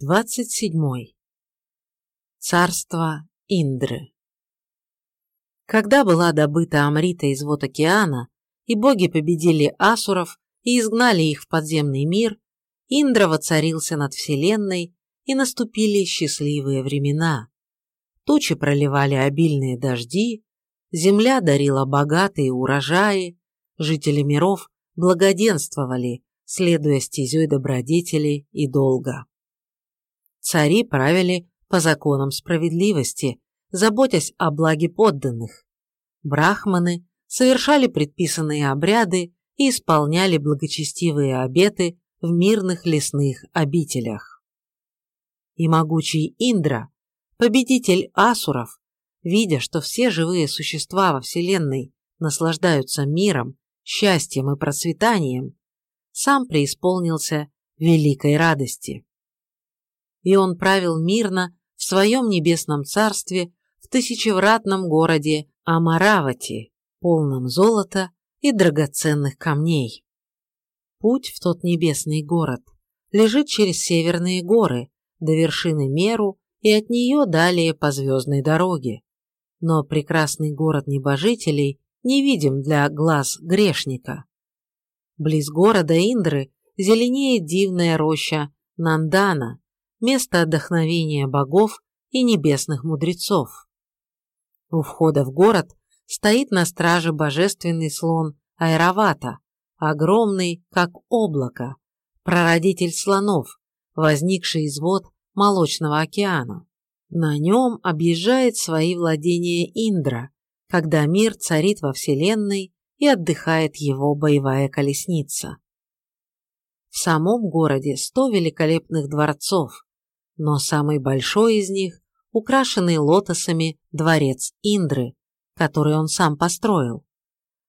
27. Царство Индры Когда была добыта Амрита из вод океана, и боги победили асуров и изгнали их в подземный мир, Индра воцарился над вселенной, и наступили счастливые времена. Тучи проливали обильные дожди, земля дарила богатые урожаи, жители миров благоденствовали, следуя стезей добродетели и долга. Цари правили по законам справедливости, заботясь о благе подданных. Брахманы совершали предписанные обряды и исполняли благочестивые обеты в мирных лесных обителях. И могучий Индра, победитель асуров, видя, что все живые существа во Вселенной наслаждаются миром, счастьем и процветанием, сам преисполнился великой радости и он правил мирно в своем небесном царстве в тысячевратном городе Амаравати, полном золота и драгоценных камней. Путь в тот небесный город лежит через северные горы до вершины Меру и от нее далее по звездной дороге. Но прекрасный город небожителей не видим для глаз грешника. Близ города Индры зеленеет дивная роща Нандана, место отдохновения богов и небесных мудрецов. У входа в город стоит на страже божественный слон Айравата, огромный, как облако, прародитель слонов, возникший из вод Молочного океана. На нем объезжает свои владения Индра, когда мир царит во Вселенной и отдыхает его боевая колесница. В самом городе сто великолепных дворцов, но самый большой из них – украшенный лотосами дворец Индры, который он сам построил.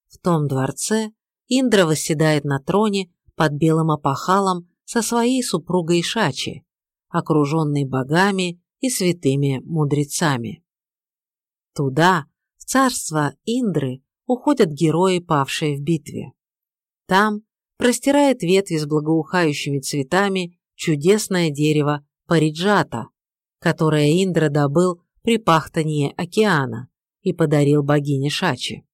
В том дворце Индра восседает на троне под белым опахалом со своей супругой Шачи, окруженной богами и святыми мудрецами. Туда, в царство Индры, уходят герои, павшие в битве. Там простирает ветви с благоухающими цветами чудесное дерево Париджата, которое Индра добыл при пахтании океана и подарил богине Шачи.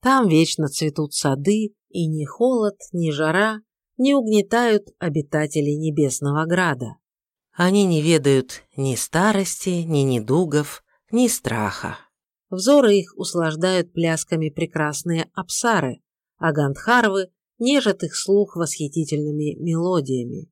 Там вечно цветут сады, и ни холод, ни жара не угнетают обитателей Небесного Града. Они не ведают ни старости, ни недугов, ни страха. Взоры их услаждают плясками прекрасные апсары, а гандхарвы нежат их слух восхитительными мелодиями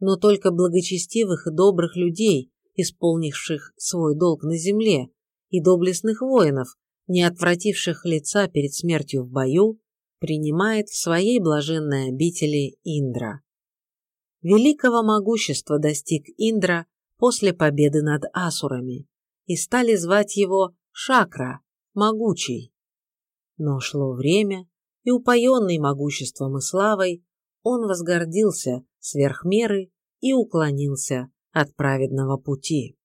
но только благочестивых и добрых людей, исполнивших свой долг на земле, и доблестных воинов, не отвративших лица перед смертью в бою, принимает в своей блаженной обители Индра. Великого могущества достиг Индра после победы над асурами, и стали звать его Шакра, могучий. Но шло время, и упоенный могуществом и славой, он возгордился сверх меры и уклонился от праведного пути.